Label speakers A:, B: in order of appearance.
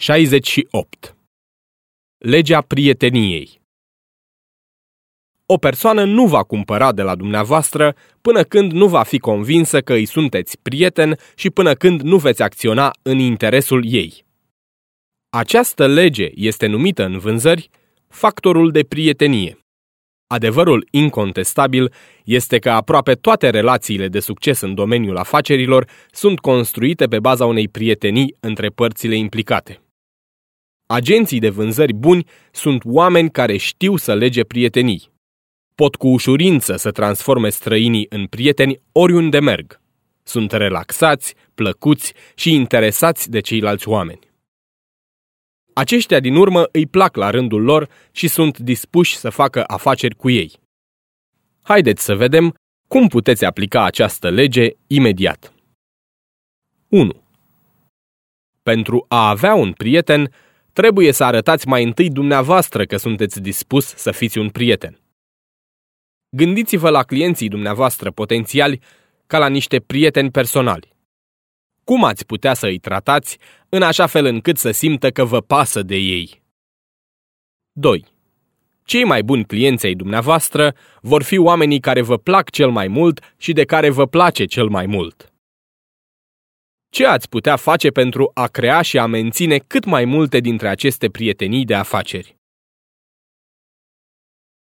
A: 68. Legea prieteniei O persoană nu va cumpăra de la dumneavoastră până când nu va fi convinsă că îi sunteți prieten și până când nu veți acționa în interesul ei. Această lege este numită în vânzări factorul de prietenie. Adevărul incontestabil este că aproape toate relațiile de succes în domeniul afacerilor sunt construite pe baza unei prietenii între părțile implicate. Agenții de vânzări buni sunt oameni care știu să lege prietenii. Pot cu ușurință să transforme străinii în prieteni oriunde merg. Sunt relaxați, plăcuți și interesați de ceilalți oameni. Aceștia din urmă îi plac la rândul lor și sunt dispuși să facă afaceri cu ei. Haideți să vedem cum puteți aplica această lege imediat. 1. Pentru a avea un prieten, trebuie să arătați mai întâi dumneavoastră că sunteți dispus să fiți un prieten. Gândiți-vă la clienții dumneavoastră potențiali ca la niște prieteni personali. Cum ați putea să îi tratați în așa fel încât să simtă că vă pasă de ei? 2. Cei mai buni clienți ai dumneavoastră vor fi oamenii care vă plac cel mai mult și de care vă place cel mai mult. Ce ați putea face pentru a crea și a menține cât mai multe dintre aceste prietenii de afaceri?